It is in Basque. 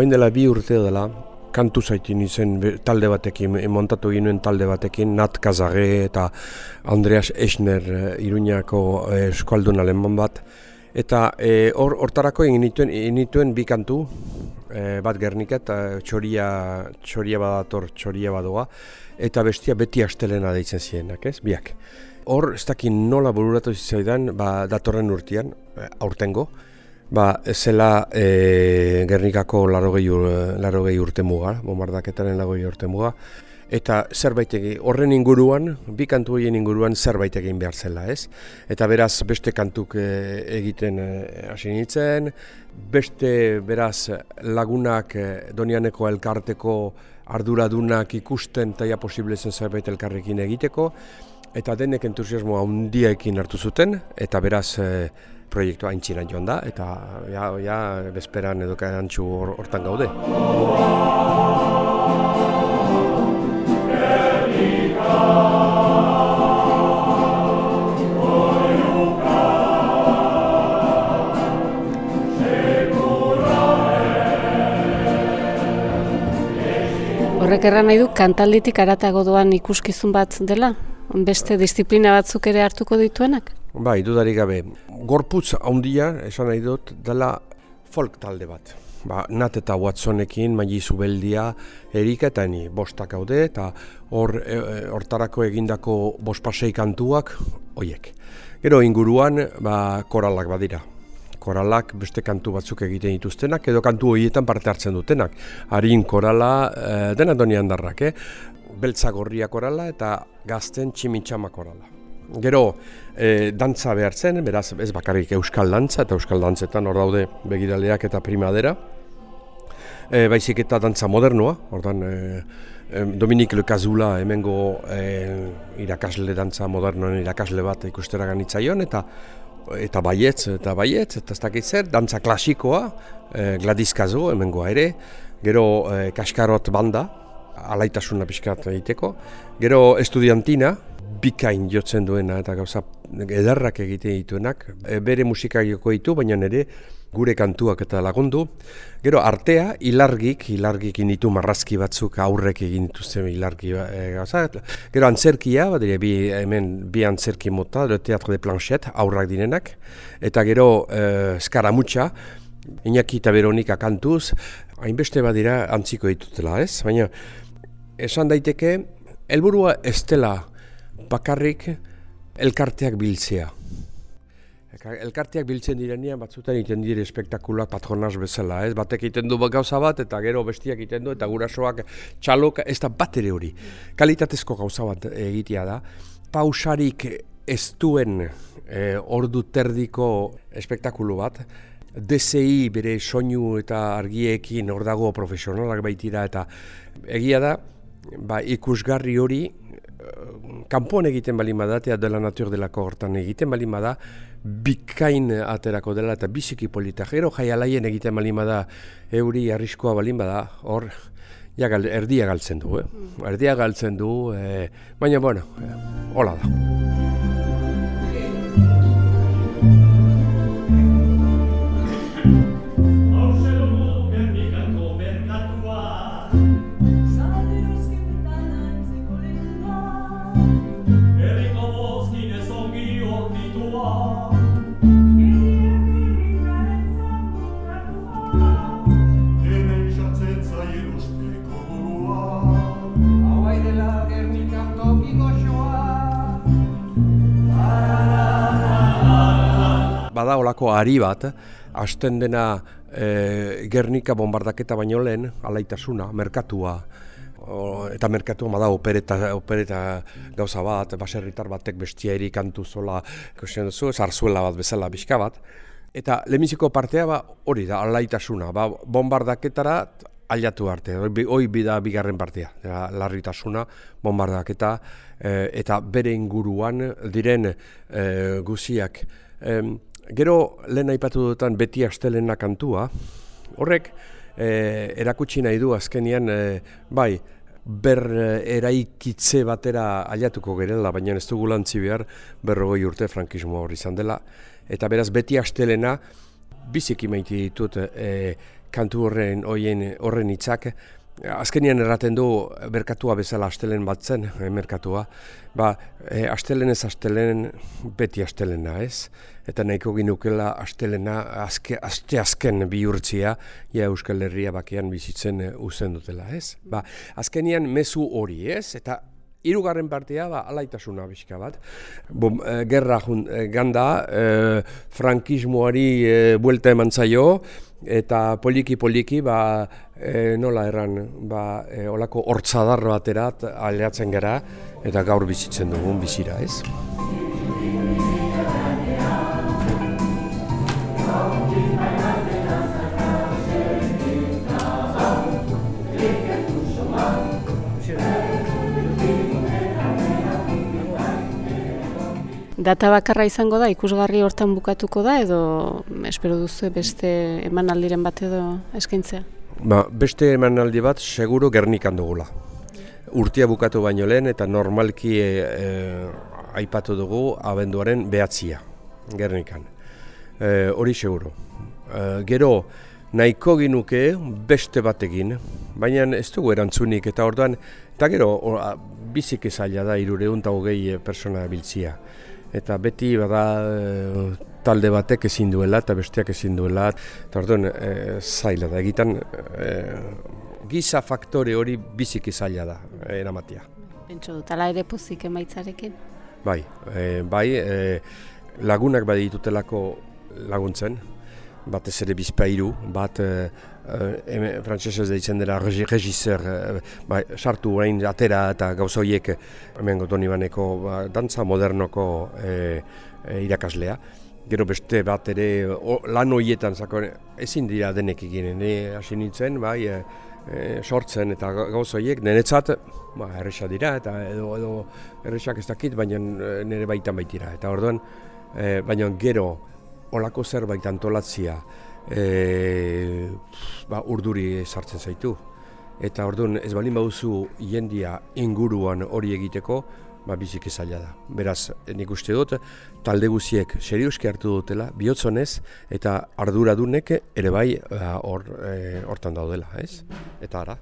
Oin dela bi urte dela, kantu zaitin izen talde batekin, montatu ginen talde batekin, Nat Kazare eta Andreas Eschner eh, Iruñako eh, eskualdun aleman bat. Eta eh, hor hortarako egin nituen, nituen bi kantu, bat gerniket, txoria, txoria badator, txoria badoa, eta bestia beti astelena deitzen zienak, ez, biak. Hor, ez dakin nola bururatu zizaidan, ba, datorren urtean, aurtengo, Ba, zela e, Gernikako larogei, larogei urte muga, bombardaketaren larogei urte muga, eta zerbait egin, horren inguruan, bi kantu horien inguruan zerbait egin behar zela, ez? Eta beraz, beste kantuk e, egiten e, hasi nintzen, beste beraz lagunak e, Donianeko elkarteko arduradunak ikusten taia posible zen zerbait elkarrekin egiteko, eta denek entusiasmoa handiekin hartu zuten, eta beraz, proiektu haintxina joan da, eta ja, ja bezperan edo kantxu hortan gaude. Horrek erran nahi du, kantalditik aratago doan ikuskizun bat dela? Beste disiplina batzuk ere hartuko dituenak? Bai, dudarik gabe. Gorputz handia, esan nahi dut, dela folk talde bat. Ba, nat eta Watsonekin, Magi Zubeldia, Erika eta ni, bostak haude, eta hor, e, e, hortarako egindako bospasei kantuak, hoiek. Gero inguruan, ba, koralak badira. Koralak beste kantu batzuk egiten dituztenak, edo kantu horietan parte hartzen dutenak. Harin korala, e, dena donian darrak, eh? Beltza gorria korala eta gazten tximitxama korala. Gero, e, dantza behar zen, beraz ez bakarrik euskal dantza, eta euskal dantzetan hor daude begiraleak eta primadera. E, baizik eta dantza modernoa, ordan e, Dominik Lekazula hemengo e, irakasle dantza modernoen irakasle bat ikustera ganitzaion, eta eta baietz, eta baietz, eta ez dakit zer, dantza klasikoa, e, Gladys Kazo hemengoa ere, gero e, Kaskarot banda, alaitasuna pixkat egiteko, gero estudiantina, bikain jotzen duena eta gauza edarrak egiten dituenak, e, bere musika joko ditu, baina nire gure kantuak eta lagundu. Gero artea, ilargik, ilargik inditu marrazki batzuk aurrek egin dituzten ilargi e, gauza. Gero antzerkia, bat bi, hemen bi antzerki mota, de teatro de planchet, aurrak dinenak. Eta gero e, skaramutxa, Iñaki eta Veronika kantuz, hainbeste badira antziko ditutela, ez? Baina, esan daiteke, helburua ez dela bakarrik elkarteak biltzea. Elkarteak biltzen direnean batzutan egiten dire espektakuloak patronaz bezala, ez? Batek egiten du gauza bat eta gero bestiak egiten du eta gurasoak txalok ez da bat ere hori. Kalitatezko gauza bat egitea da. Pausarik ez duen e, ordu terdiko espektakulu bat, DCI bere soinu eta argiekin hor dago profesionalak baitira eta egia da, ba, ikusgarri hori kanpoan egiten bali bada, eta dela natur delako hortan egiten bali bada, bikain aterako dela eta biziki polita. Gero jaialaien egiten bali bada, euri arriskoa bali bada, hor, ja, erdia galtzen du, eh? Mm. erdia galtzen du, eh, baina, bueno, eh, hola da. Bada olako ari bat, hasten dena e, Gernika bombardaketa baino lehen, alaitasuna, merkatua, eta merkatua bada opereta, opereta gauza bat, baserritar batek bestia eri kantu zola, ikusten duzu, zarzuela bat bezala bizka bat. Eta lehenbiziko partea ba, hori da, alaitasuna, ba, bombardaketara aliatu arte, hoi bida bigarren partea, ja, larritasuna, bombardaketa, e, eta bere inguruan diren e, guziak. E, Gero lehen aipatu dutan beti astelena kantua, horrek e, erakutsi nahi du azkenian, e, bai, ber eh, eraikitze batera aliatuko gerela, baina ez dugu lantzi behar berrogoi urte frankismo hori izan dela. Eta beraz beti astelena, biziki maite ditut e, kantu horren horren hitzak azkenian erraten du merkatua bezala astelen batzen, e, merkatua. Ba, e, astelen ez astelen beti astelena, ez? Eta nahiko ginukela astelena azke, aste azken bihurtzia ja Euskal Herria bakean bizitzen uzen dutela, ez? Ba, azkenian mezu hori, ez? Eta Hirugarren partea ba alaitasuna bizka bat. Bom, e, gerra jun, e, ganda, e, frankismoari e, buelta eman zaio, eta poliki poliki ba, e, nola erran ba, e, olako hortzadar baterat aleatzen gara eta gaur bizitzen dugun bizira ez. Data bakarra izango da, ikusgarri hortan bukatuko da, edo espero duzu beste emanaldiren bat edo eskaintzea? Ba, beste emanaldi bat, seguro gernikan dugula. Urtia bukatu baino lehen eta normalki e, aipatu dugu abenduaren behatzia, gernikan. E, hori seguro. E, gero, nahiko ginuke beste batekin, baina ez dugu erantzunik eta orduan, eta gero, bizik ezaila da irureun eta hogei persona biltzia eta beti bada e, talde batek ezin duela eta besteak ezin duela eta orduan e, zaila da egiten e, giza faktore hori biziki zaila da eramatia. Pentsu dut, ala ere pozik emaitzarekin? Bai, e, bai e, lagunak baditutelako laguntzen, batez ere bizpairu, bat e, e, frantzesez deitzen dela regizer, e, ba, sartu hain atera eta gauzoiek hemen gotoni baneko ba, dantza modernoko e, e, irakaslea. Gero beste bat ere o, lan horietan zako ezin dira denek eginen, hasi nintzen, bai, e, sortzen eta gauzoiek niretzat ba, erresa dira eta edo, edo erresak ez dakit, baina nire baitan baitira. Eta orduan, e, baina gero olako zerbait antolatzia e, ba, urduri sartzen zaitu. Eta orduan ez balin baduzu jendia inguruan hori egiteko, ba, bizik zaila da. Beraz, nik uste dut, talde guziek serioski hartu dutela, bihotzonez, eta arduradunek ere bai ba, hor, e, hortan daudela, ez? Eta ara.